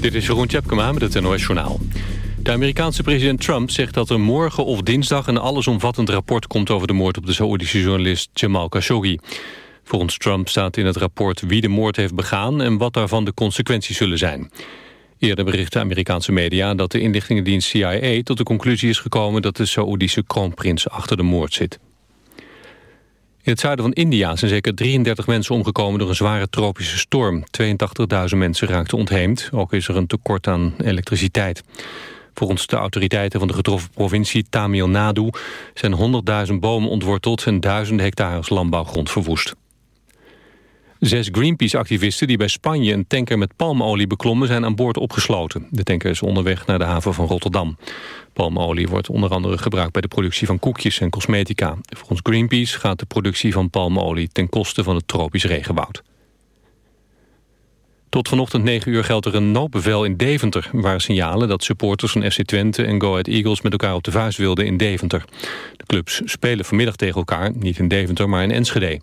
Dit is Jeroen Tjepkema met het NOS Journaal. De Amerikaanse president Trump zegt dat er morgen of dinsdag... een allesomvattend rapport komt over de moord op de Saoedische journalist Jamal Khashoggi. Volgens Trump staat in het rapport wie de moord heeft begaan... en wat daarvan de consequenties zullen zijn. Eerder berichten Amerikaanse media dat de inlichtingendienst CIA... tot de conclusie is gekomen dat de Saoedische kroonprins achter de moord zit. In het zuiden van India zijn zeker 33 mensen omgekomen door een zware tropische storm. 82.000 mensen raakten ontheemd. Ook is er een tekort aan elektriciteit. Volgens de autoriteiten van de getroffen provincie Tamil Nadu... zijn 100.000 bomen ontworteld en duizenden hectares landbouwgrond verwoest. Zes Greenpeace-activisten die bij Spanje een tanker met palmolie beklommen... zijn aan boord opgesloten. De tanker is onderweg naar de haven van Rotterdam. Palmolie wordt onder andere gebruikt bij de productie van koekjes en cosmetica. Volgens Greenpeace gaat de productie van palmolie ten koste van het tropisch regenwoud. Tot vanochtend 9 uur geldt er een noodbevel in Deventer... waar signalen dat supporters van FC Twente en Go Ahead Eagles... met elkaar op de vuist wilden in Deventer. De clubs spelen vanmiddag tegen elkaar, niet in Deventer, maar in Enschede.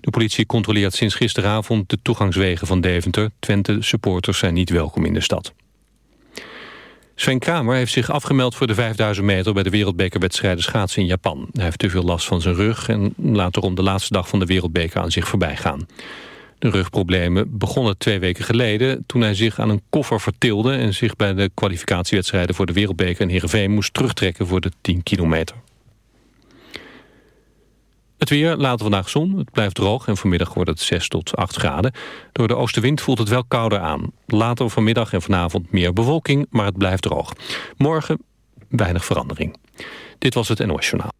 De politie controleert sinds gisteravond de toegangswegen van Deventer. Twente-supporters zijn niet welkom in de stad. Sven Kramer heeft zich afgemeld voor de 5000 meter... bij de wereldbekerwedstrijden schaatsen in Japan. Hij heeft te veel last van zijn rug... en laat erom de laatste dag van de wereldbeker aan zich voorbij gaan. De rugproblemen begonnen twee weken geleden... toen hij zich aan een koffer vertilde... en zich bij de kwalificatiewedstrijden voor de wereldbeker in Heerenveen... moest terugtrekken voor de 10 kilometer. Het weer, later vandaag zon. Het blijft droog en vanmiddag wordt het 6 tot 8 graden. Door de oostenwind voelt het wel kouder aan. Later vanmiddag en vanavond meer bewolking, maar het blijft droog. Morgen weinig verandering. Dit was het NOS Journaal.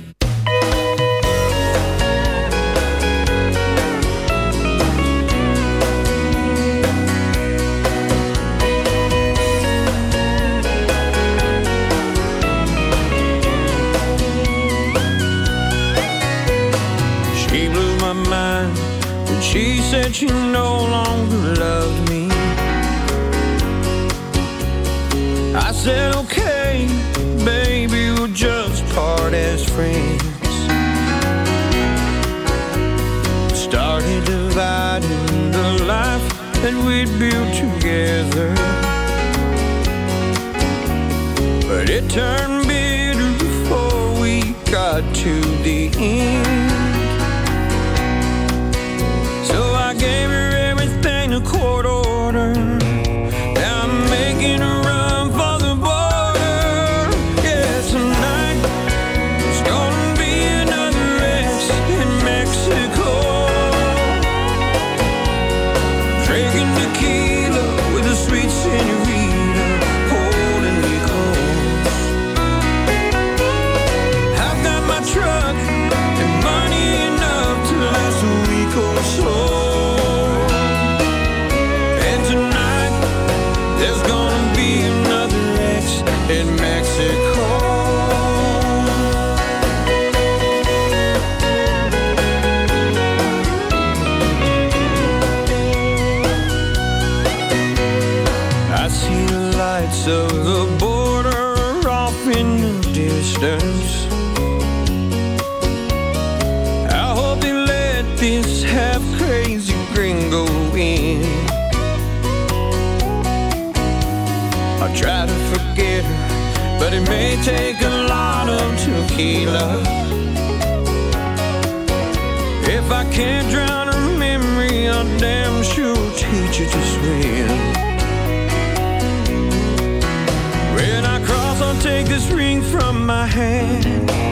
Said she no longer loved me. I said, okay, baby, we'll just part as friends. Started dividing the life that we'd built together. But it turned bitter before we got to the end. see the lights of the border off in the distance. I hope they let this half crazy gringo in. I try to forget her, but it may take a lot of tequila. If I can't drown her memory, I'm damn sure teach her to swim. Take this ring from my hand,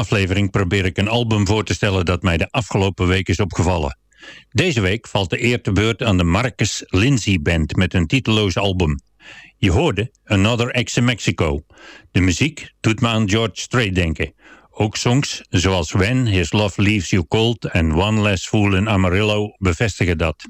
aflevering probeer ik een album voor te stellen dat mij de afgelopen week is opgevallen. Deze week valt de eer te beurt aan de Marcus Lindsay Band met een titeloos album. Je hoorde Another Ex in Mexico. De muziek doet me aan George Strait denken. Ook songs zoals When His Love Leaves You Cold en One Less Fool in Amarillo bevestigen dat.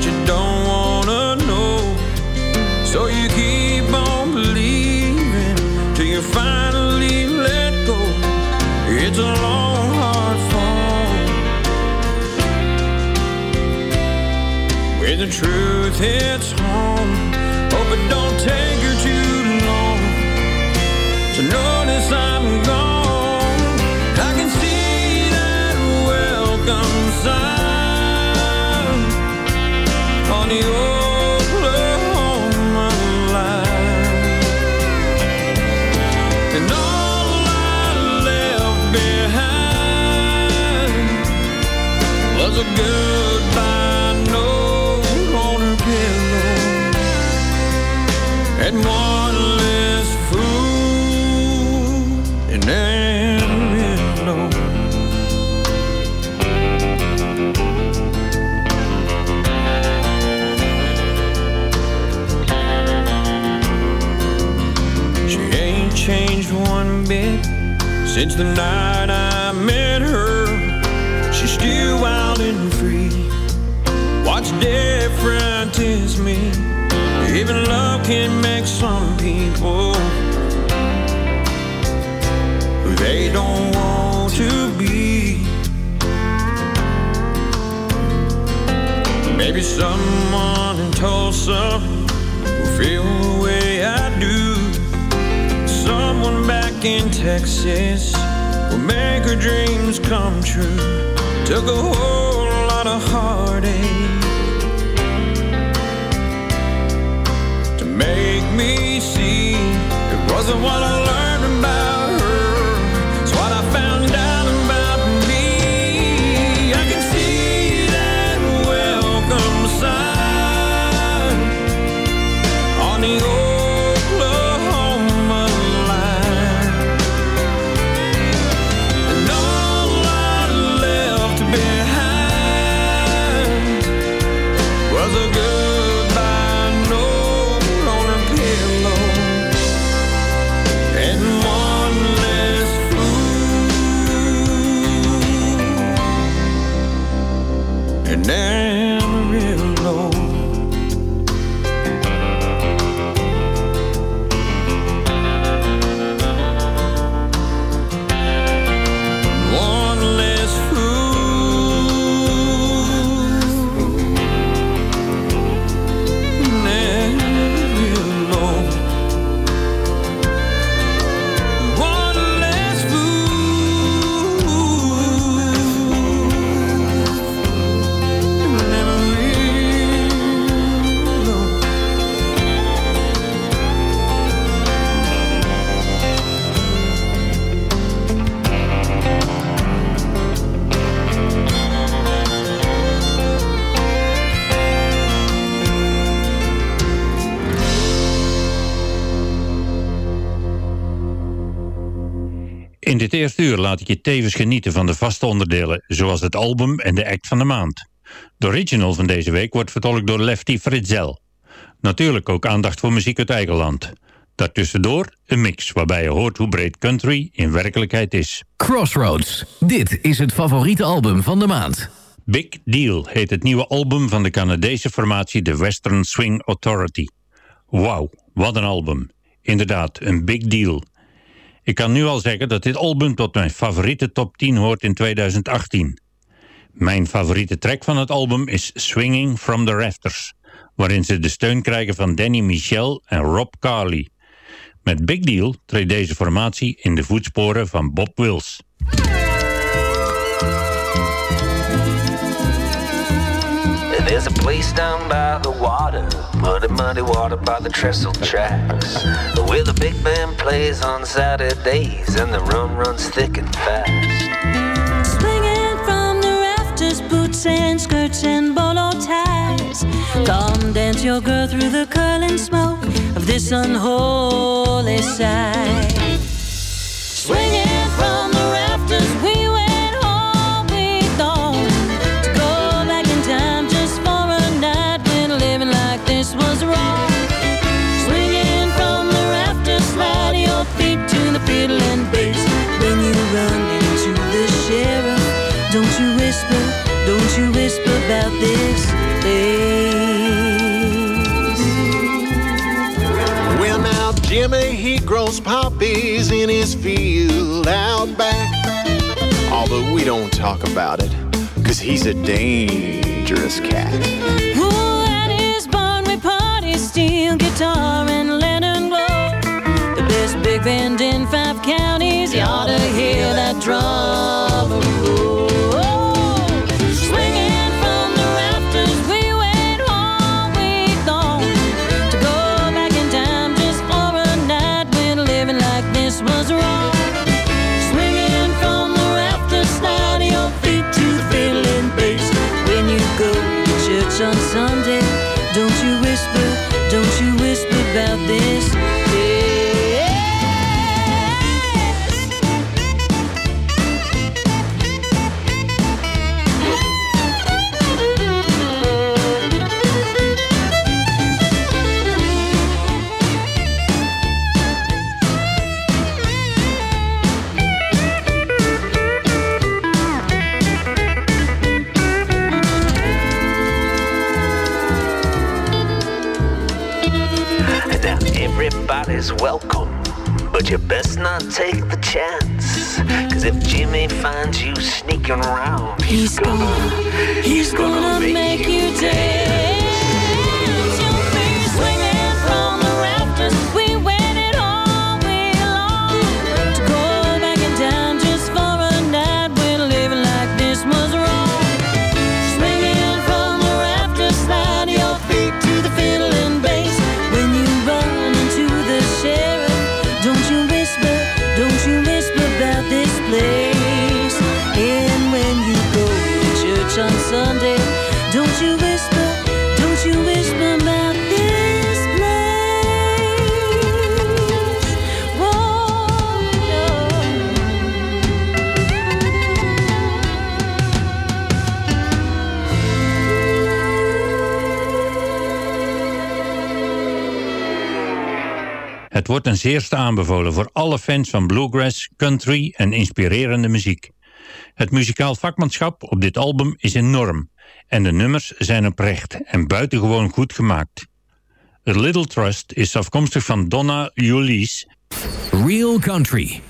What you don't wanna know, so you keep on believing till you finally let go. It's a long, hard fall. When the truth hits since the night I met her. She's still wild and free. What's different is me. Even love can make some people who they don't want to be. Maybe someone in Tulsa back in Texas will make her dreams come true. Took a whole lot of heartache to make me see it wasn't what I learned dit eerste uur laat ik je tevens genieten van de vaste onderdelen, zoals het album en de act van de maand. De original van deze week wordt vertolkt door Lefty Fritzel. Natuurlijk ook aandacht voor muziek uit eigen land. Daartussendoor een mix waarbij je hoort hoe breed country in werkelijkheid is. Crossroads. Dit is het favoriete album van de maand. Big Deal heet het nieuwe album van de Canadese formatie The Western Swing Authority. Wauw, wat een album. Inderdaad, een big deal. Ik kan nu al zeggen dat dit album tot mijn favoriete top 10 hoort in 2018. Mijn favoriete track van het album is Swinging from the Rafters, waarin ze de steun krijgen van Danny Michel en Rob Carley. Met Big Deal treedt deze formatie in de voetsporen van Bob Wills. There's a place down by the water, Muddy, muddy water by the trestle tracks. Where the big band plays on Saturdays and the rum runs thick and fast. Swinging from the rafters, boots and skirts and bolo ties. Come dance your girl through the curling smoke of this unholy sight. Swinging from the Jimmy, he grows poppies in his field out back. Although we don't talk about it, cause he's a dangerous cat. Ooh, at his barn we party, steel guitar and lantern glow. The best big band in five counties, you oughta hear that drum roll. Het wordt een zeerste aanbevolen voor alle fans van bluegrass, country en inspirerende muziek. Het muzikaal vakmanschap op dit album is enorm en de nummers zijn oprecht en buitengewoon goed gemaakt. The Little Trust is afkomstig van Donna Julies. Real Country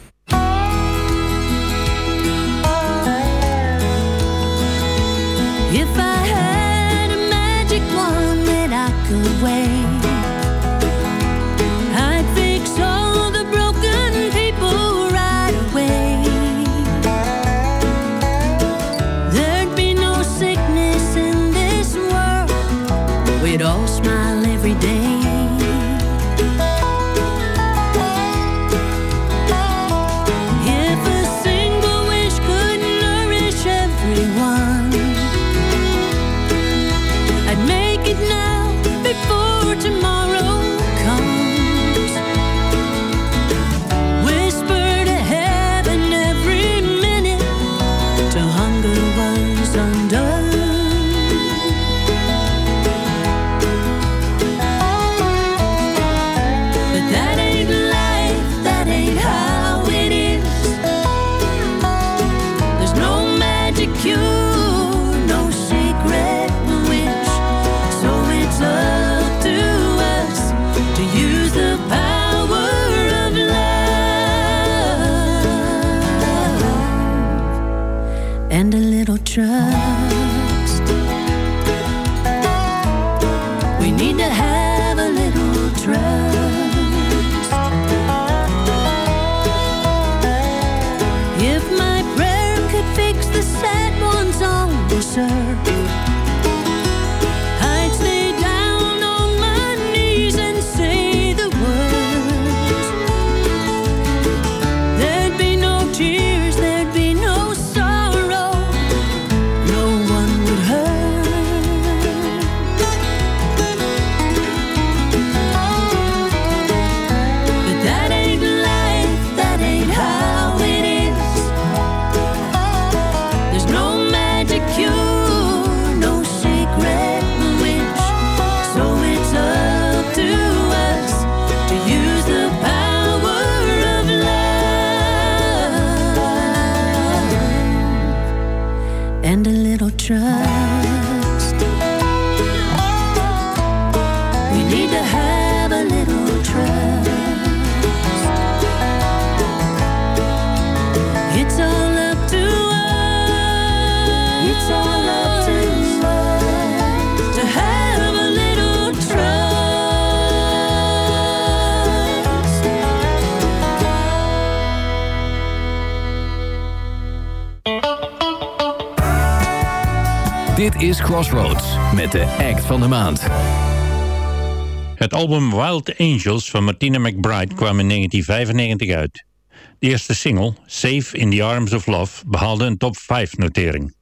sure de act van de maand. Het album Wild Angels van Martina McBride kwam in 1995 uit. De eerste single, Safe in the Arms of Love, behaalde een top 5 notering.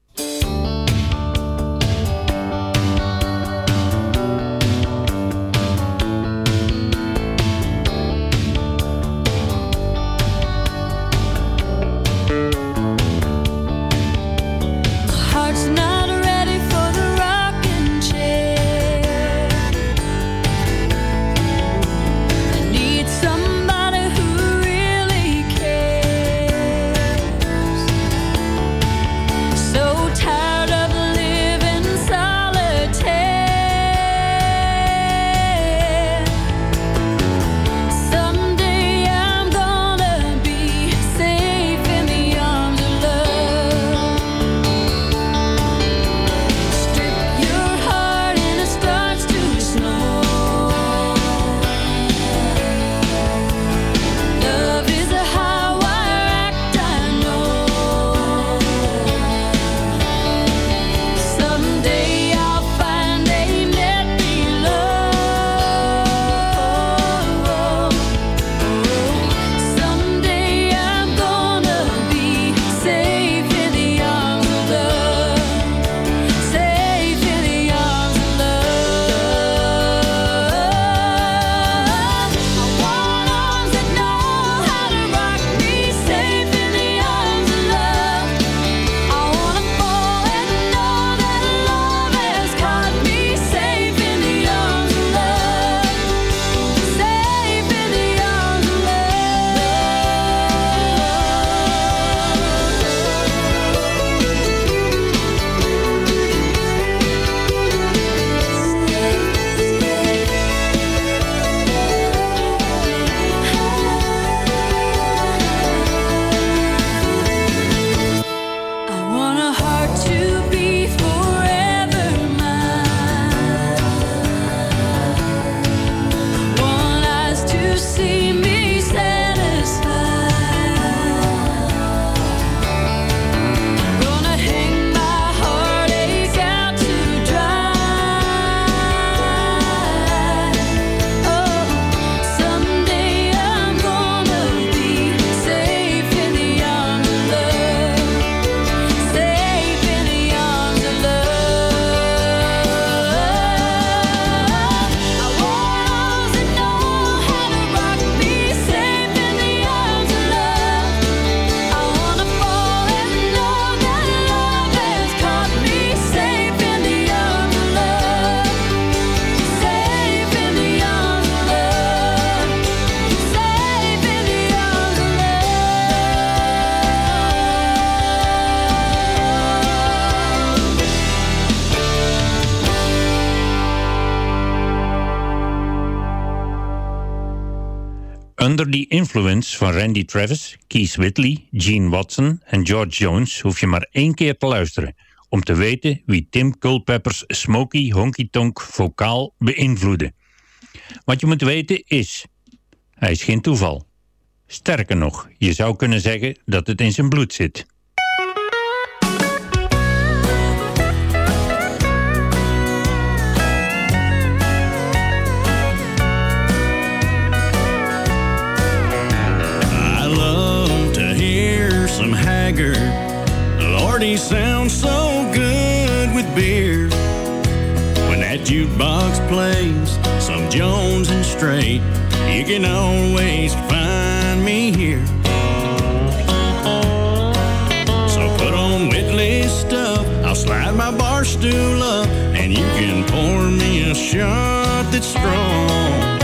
Under the Influence van Randy Travis, Keith Whitley, Gene Watson en George Jones hoef je maar één keer te luisteren om te weten wie Tim Culpepper's Smoky Honky Tonk vocaal beïnvloedde. Wat je moet weten is, hij is geen toeval. Sterker nog, je zou kunnen zeggen dat het in zijn bloed zit. He sounds so good with beer. When that jukebox plays some Jones and Strait, you can always find me here. So put on Whitley's stuff, I'll slide my bar stool up, and you can pour me a shot that's strong.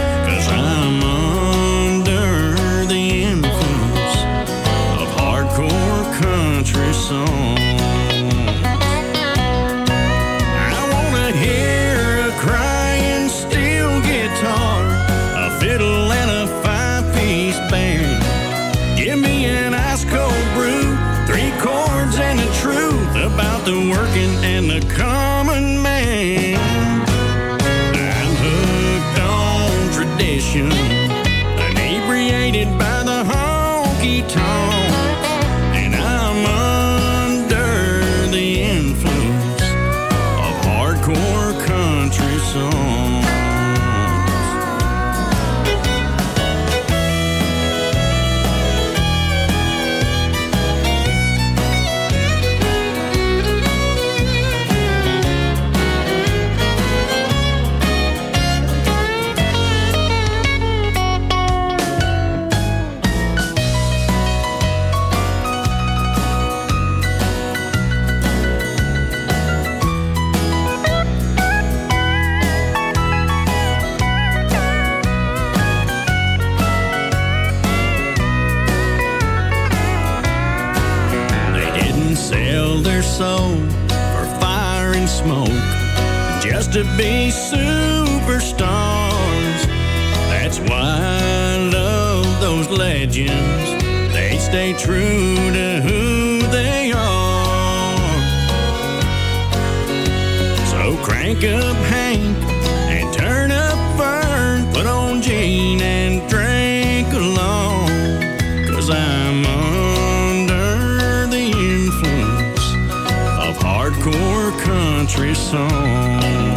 Hardcore country songs.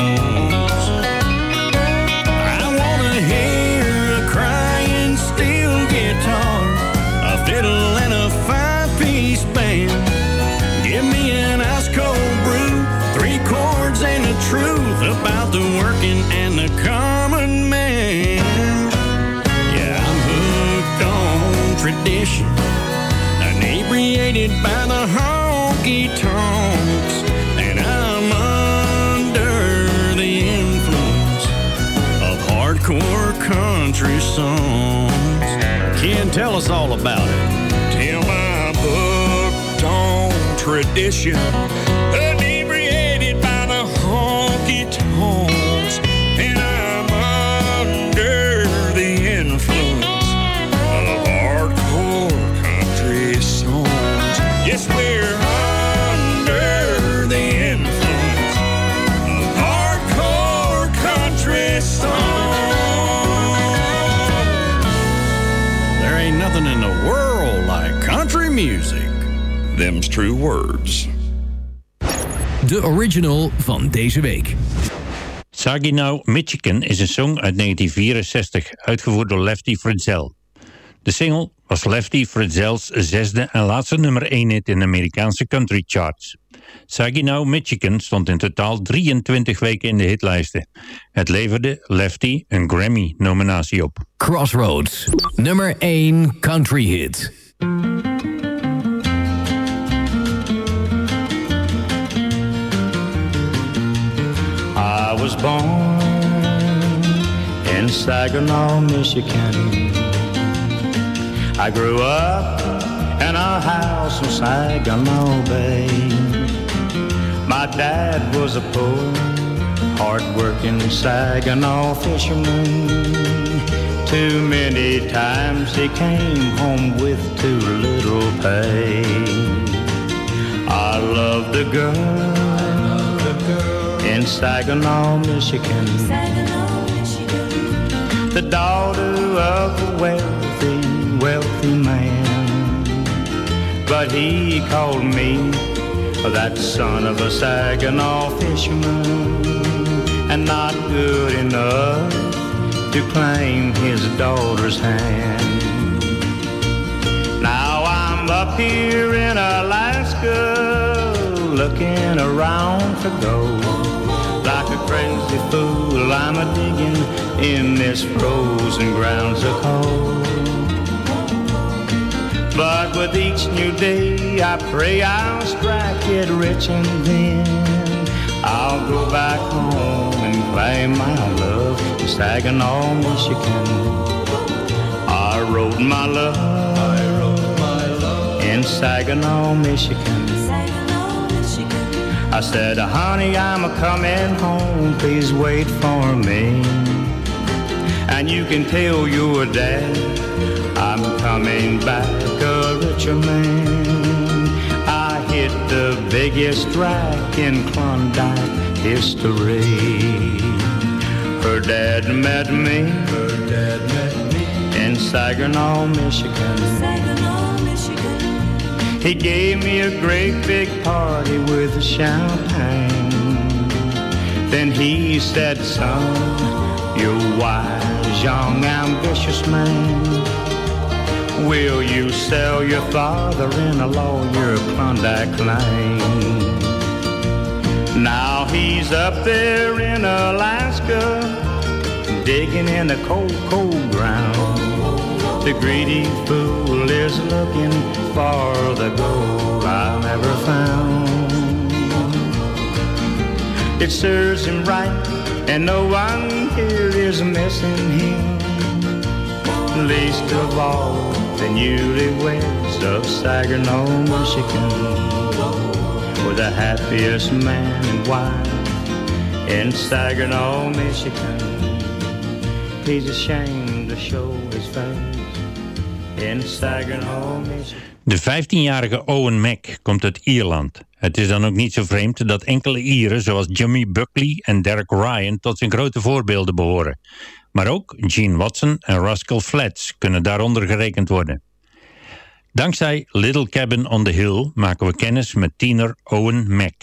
Tell us all about it. Tell my book on tradition, true words. De original van deze week. Saginaw, Michigan is een song uit 1964, uitgevoerd door Lefty Fritzell. De single was Lefty Fritzell's zesde en laatste nummer 1 hit in de Amerikaanse country charts. Saginaw, Michigan stond in totaal 23 weken in de hitlijsten. Het leverde Lefty een Grammy-nominatie op. Crossroads, nummer 1 country hit. I was born in Saginaw, Michigan. I grew up in a house in Saginaw Bay. My dad was a poor, hard-working Saginaw fisherman. Too many times he came home with too little pay. I loved a girl in Saginaw, Michigan. The daughter of a wealthy, wealthy man. But he called me that son of a Saginaw fisherman and not good enough to claim his daughter's hand. Now I'm up here in Alaska looking around for gold. Crazy fool, I'm a digging in this frozen ground so cold. But with each new day, I pray I'll strike it rich and then I'll go back home and claim my love in Saginaw, Michigan. I wrote my love, I wrote my love in Saginaw, Michigan. I said, honey, I'm a coming home, please wait for me. And you can tell your dad I'm coming back a richer man. I hit the biggest rack in Klondike history. Her dad met me, her dad met me in Saginaw, Michigan. He gave me a great big party with champagne. Then he said, son, you're wise, young, ambitious man. Will you sell your father-in-law your Klondike claim? Now he's up there in Alaska, digging in the cold, cold ground. The greedy fool is looking for the gold I'll never found. It serves him right, and no one here is missing him. Least of all, the newlyweds of Saginaw, Michigan, with the happiest man and wife in Saginaw, Michigan. He's ashamed to show his face. De 15-jarige Owen Mac komt uit Ierland. Het is dan ook niet zo vreemd dat enkele Ieren zoals Jimmy Buckley en Derek Ryan tot zijn grote voorbeelden behoren. Maar ook Gene Watson en Rascal Flats kunnen daaronder gerekend worden. Dankzij Little Cabin on the Hill maken we kennis met tiener Owen Mac.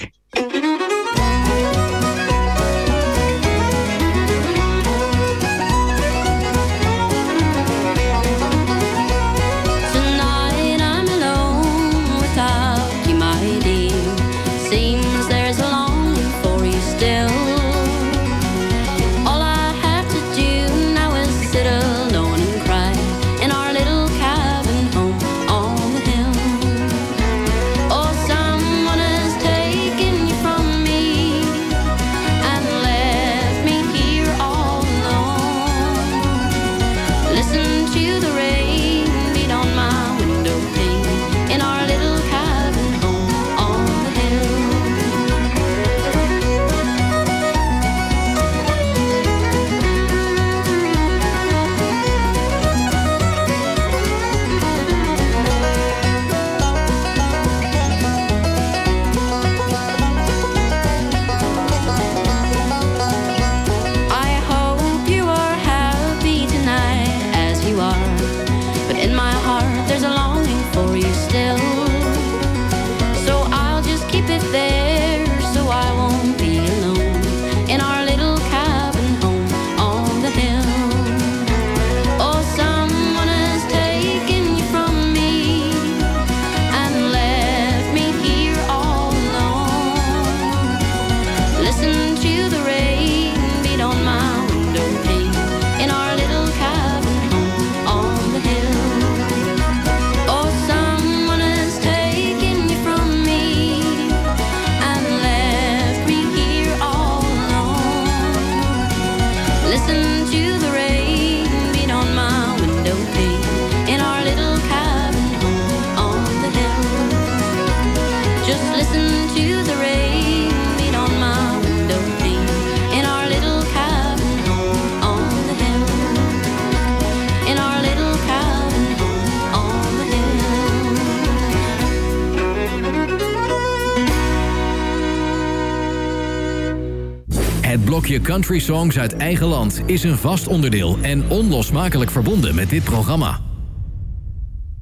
country songs uit eigen land is een vast onderdeel en onlosmakelijk verbonden met dit programma.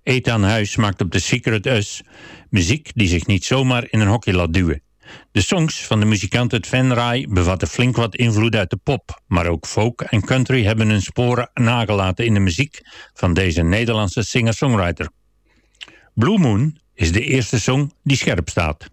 Ethan Huis maakt op The Secret Us muziek die zich niet zomaar in een hokje laat duwen. De songs van de muzikant uit Venray bevatten flink wat invloed uit de pop, maar ook folk en country hebben hun sporen nagelaten in de muziek van deze Nederlandse singer-songwriter. Blue Moon is de eerste song die scherp staat.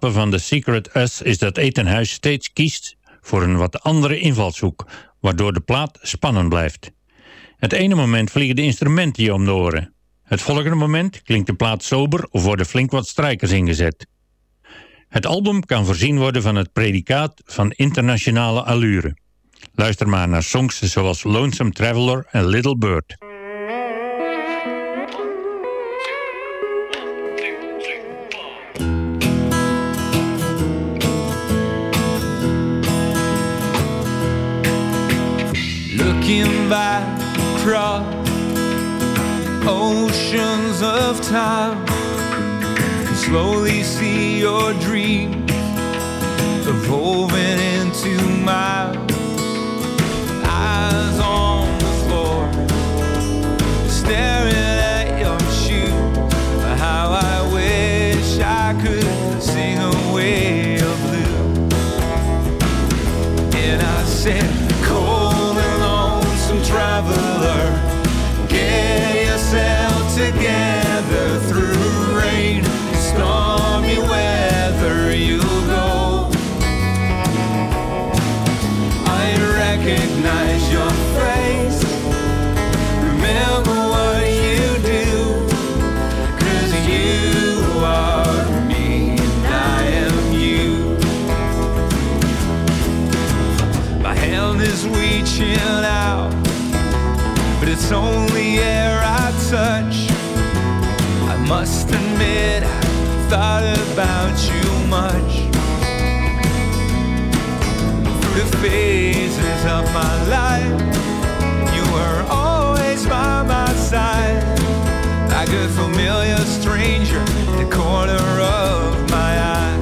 Van The Secret Us is dat Etenhuis steeds kiest voor een wat andere invalshoek, waardoor de plaat spannend blijft. Het ene moment vliegen de instrumenten je om de oren. Het volgende moment klinkt de plaat sober of worden flink wat strijkers ingezet. Het album kan voorzien worden van het predicaat van internationale allure. Luister maar naar songs zoals Lonesome Traveler en Little Bird. Looking back across oceans of time, you slowly see your dreams evolving into mine. Eyes on the floor, staring it's only air I touch. I must admit, I thought about you much. Through the phases of my life, you were always by my side, like a familiar stranger in the corner of my eye.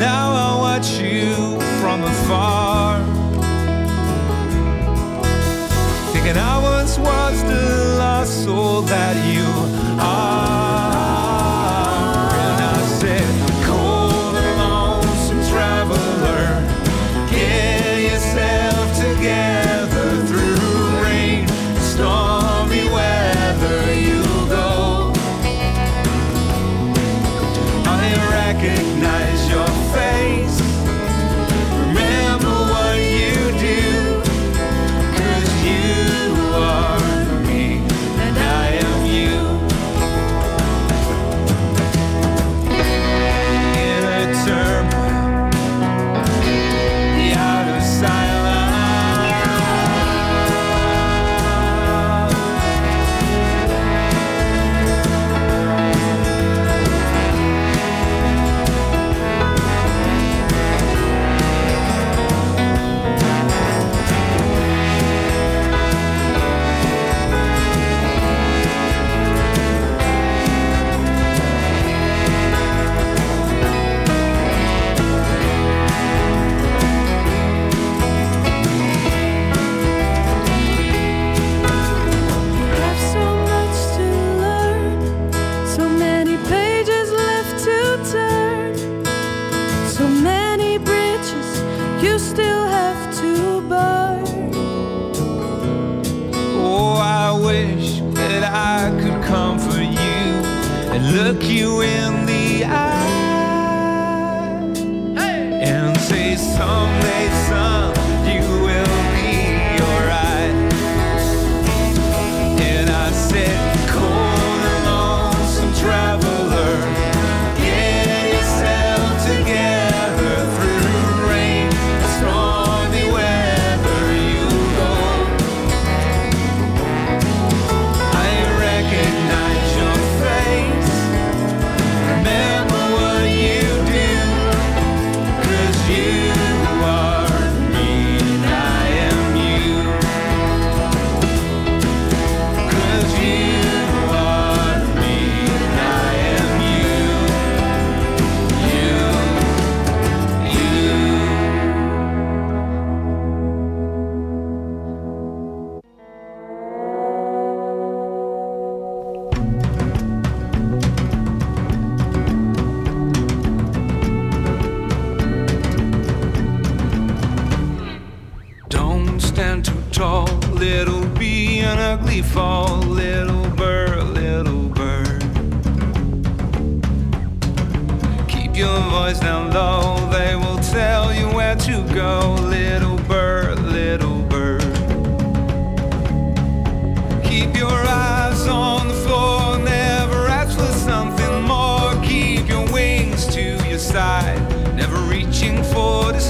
Now I watch you from afar. Thinking I once was the lost soul that you are.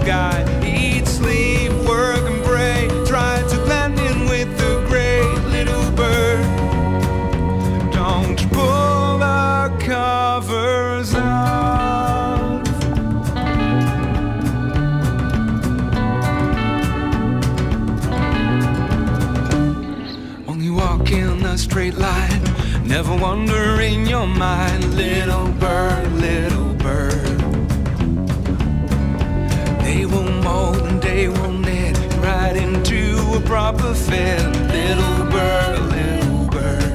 Sky. Eat, sleep, work, and pray. Try to blend in with the great little bird. Don't pull the covers off. Only walk in a straight line. Never wonder in your mind, fit, little bird, little bird.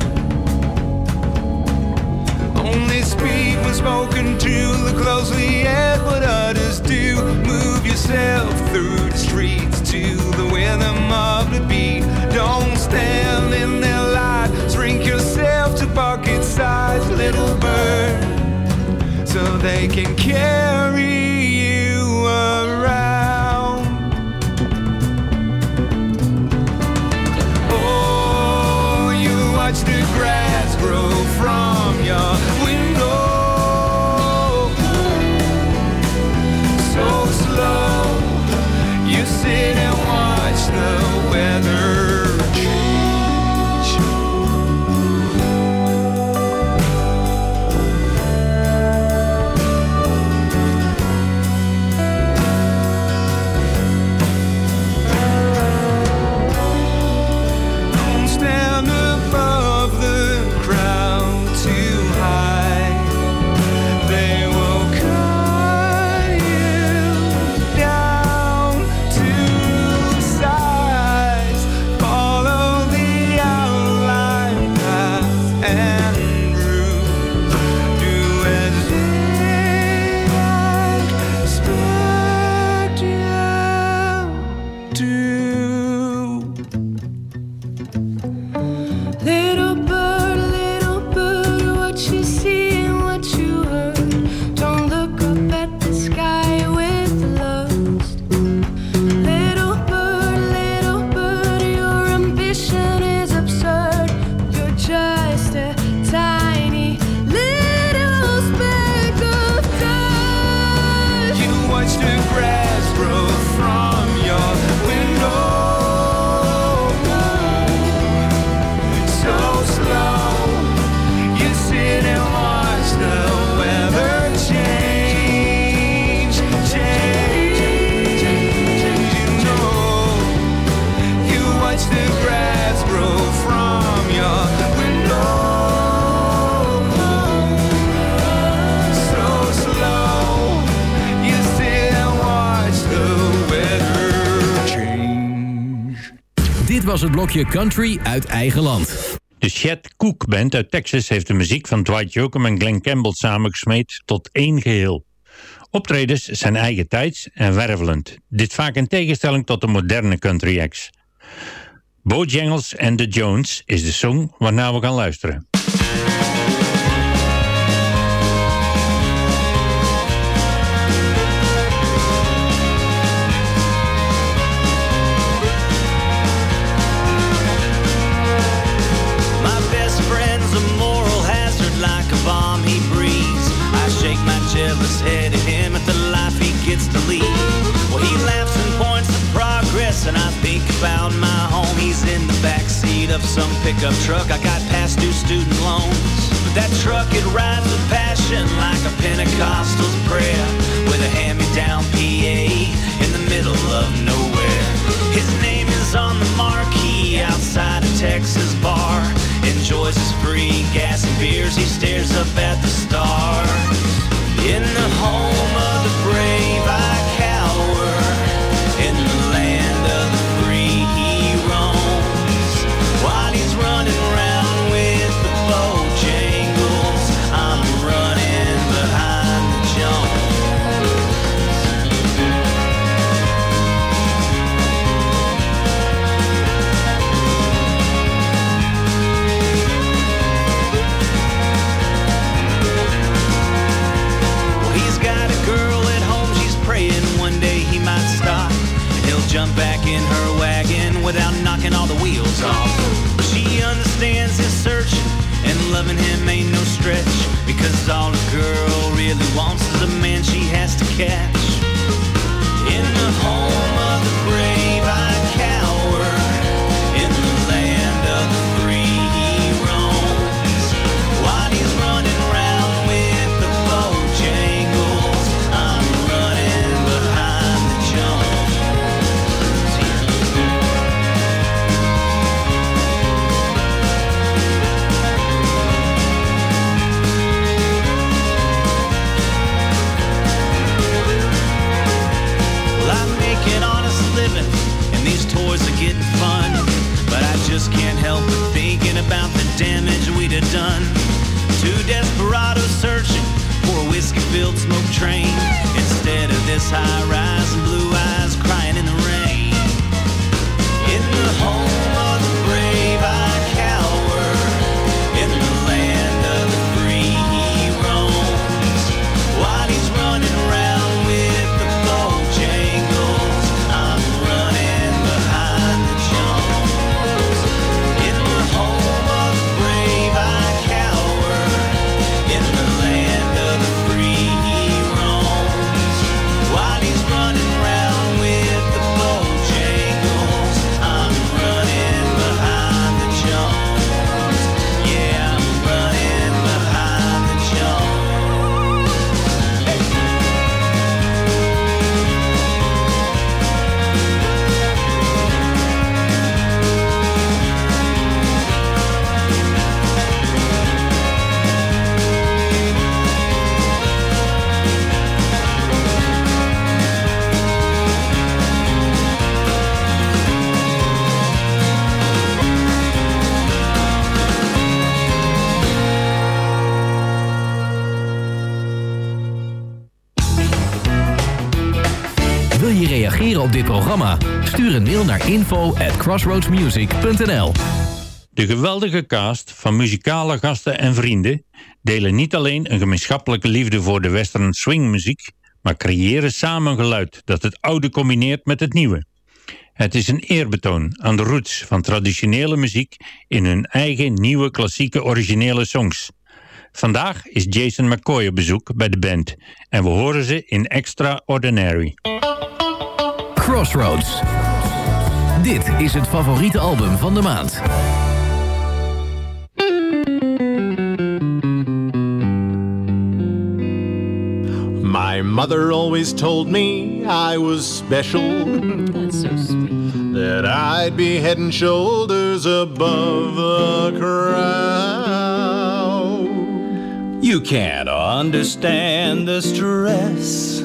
Only speak when spoken to, look closely at what others do. Move yourself through the streets to the rhythm of the beat. Don't stand in their light, shrink yourself to pocket size, little bird, so they can carry blokje Country uit eigen land. De Chet Cook Band uit Texas heeft de muziek van Dwight Yoakam en Glenn Campbell samengesmeed tot één geheel. Optredens zijn eigen tijds en wervelend. Dit vaak in tegenstelling tot de moderne country acts. Bojangles and the Jones is de song waarna we gaan luisteren. Jealous head at him at the life he gets to lead. Well, he laughs and points to progress, and I think about my home. He's in the back seat of some pickup truck. I got past due student loans. But that truck, it rides with passion like a Pentecostal's prayer. With a hand-me-down PA in the middle of nowhere. His name is on the marquee outside a Texas bar. Enjoys his free gas and beers. He stares up at the stars. In the home In her wagon without knocking all the wheels off. She understands his searching, and loving him ain't no stretch. Because all a girl really wants is a man she has to catch. In the home of the brave. Mail naar info at crossroadsmusic.nl De geweldige cast van muzikale gasten en vrienden delen niet alleen een gemeenschappelijke liefde voor de western swingmuziek, maar creëren samen een geluid dat het oude combineert met het nieuwe. Het is een eerbetoon aan de roots van traditionele muziek in hun eigen nieuwe klassieke originele songs. Vandaag is Jason McCoy op bezoek bij de band en we horen ze in Extraordinary. Crossroads. Dit is het favoriete album van de maand. My mother always told me I was special. That's so sweet. That I'd be head and shoulders above the crowd. You can't understand the stress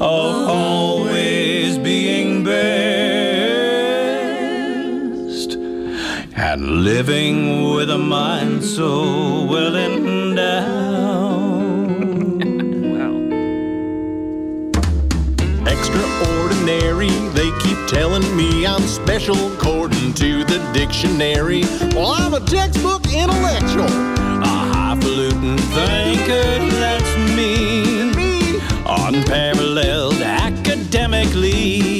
of always being best and living with a mind so well endowed. Extraordinary, they keep telling me I'm special according to the dictionary. Well, I'm a textbook intellectual. A highfalutin thinker, that's me. Me, Unparalleled academically.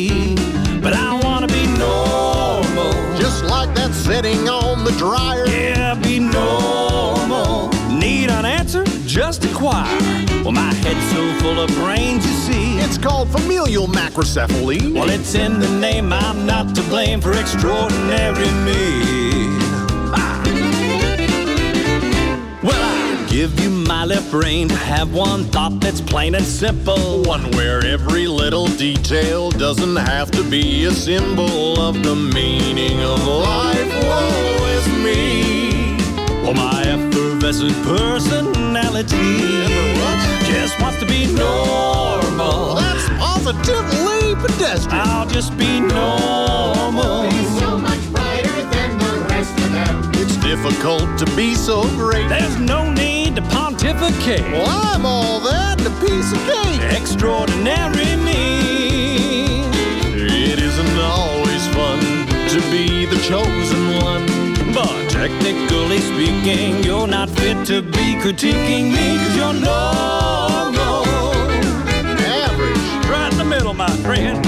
Setting on the dryer. Yeah, be normal. Need an answer? Just inquire. Well, my head's so full of brains, you see. It's called familial macrocephaly. Well, it's in the name. I'm not to blame for extraordinary me. Give you my left brain to have one thought that's plain and simple. One where every little detail doesn't have to be a symbol of the meaning of life. Woe is me. Well, my effervescent personality just wants to be normal. That's positively pedestrian. I'll just be normal. Difficult to be so great. There's no need to pontificate. Well, I'm all that and a piece of cake. Extraordinary me. It isn't always fun to be the chosen one. But technically speaking, you're not fit to be critiquing me because you're normal. Average. Right in the middle, my friend.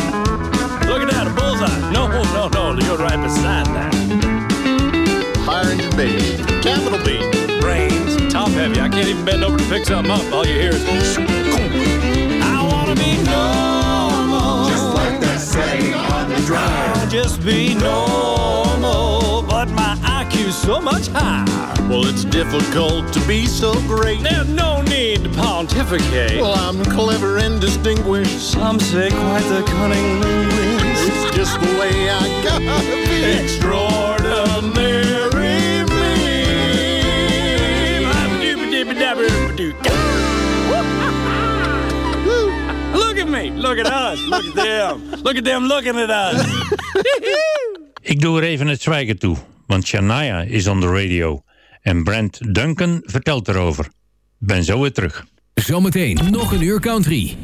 Look at that, a bullseye. No, no, no, you're right beside that. Fire engine baby. Capital B. Brain heavy. I can't even bend over to pick something up. All you hear is. I wanna be normal. Just like that saying on the drive. Just be normal. But my IQ's so much higher. Well, it's difficult to be so great. There's no need to pontificate. Well, I'm clever and distinguished. Some say quite the cunning linguist. It's just the way I gotta be. Extraordinary Look at me. Look at us. Look at them. Look at them looking at us. Ik doe er even het zwijgen toe, want Shania is on the radio. En Brent Duncan vertelt erover. Ben zo weer terug. Zometeen nog een uur country.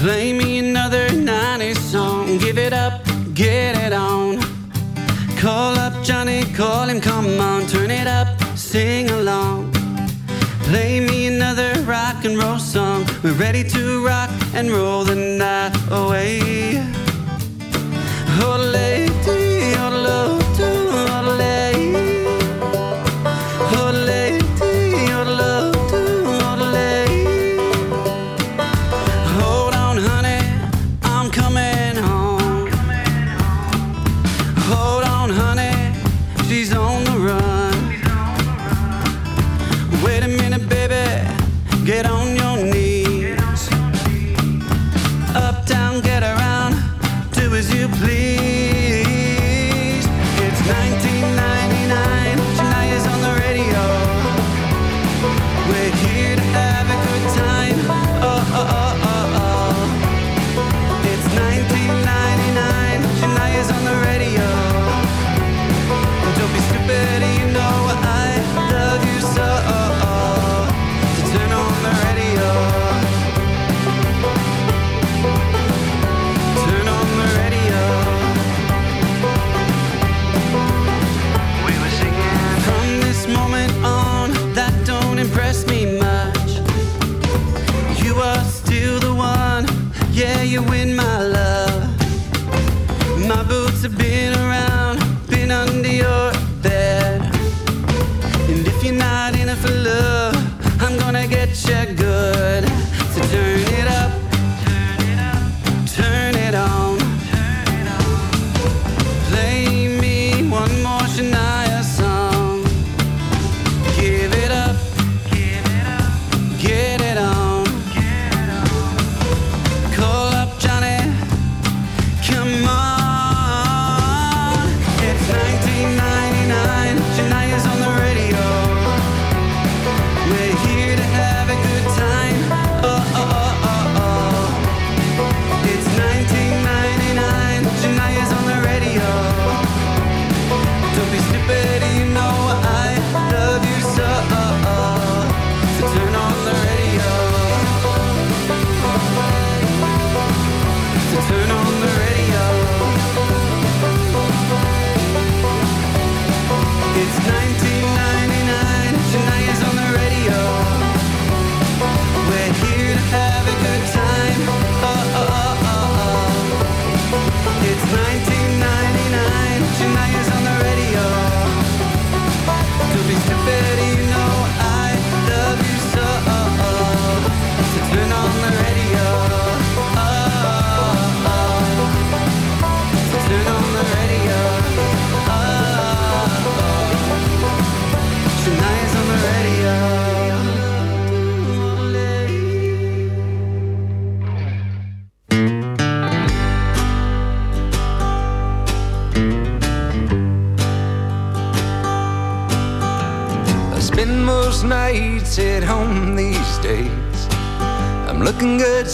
Play me another 90s song. Give it up, get it on. Call up Johnny, call him, come on. Turn it up, sing along. Play me another rock and roll song. We're ready to rock and roll the night away.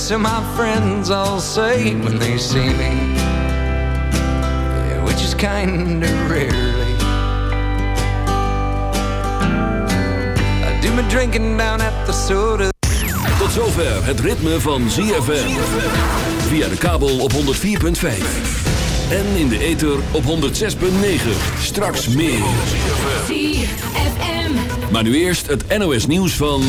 So my friends all say when they see me, yeah, which is kinda rarely. I do my drinking down at the soda. Tot zover het ritme van ZFM. Via de kabel op 104.5. En in de ether op 106.9. Straks meer. Maar nu eerst het NOS nieuws van...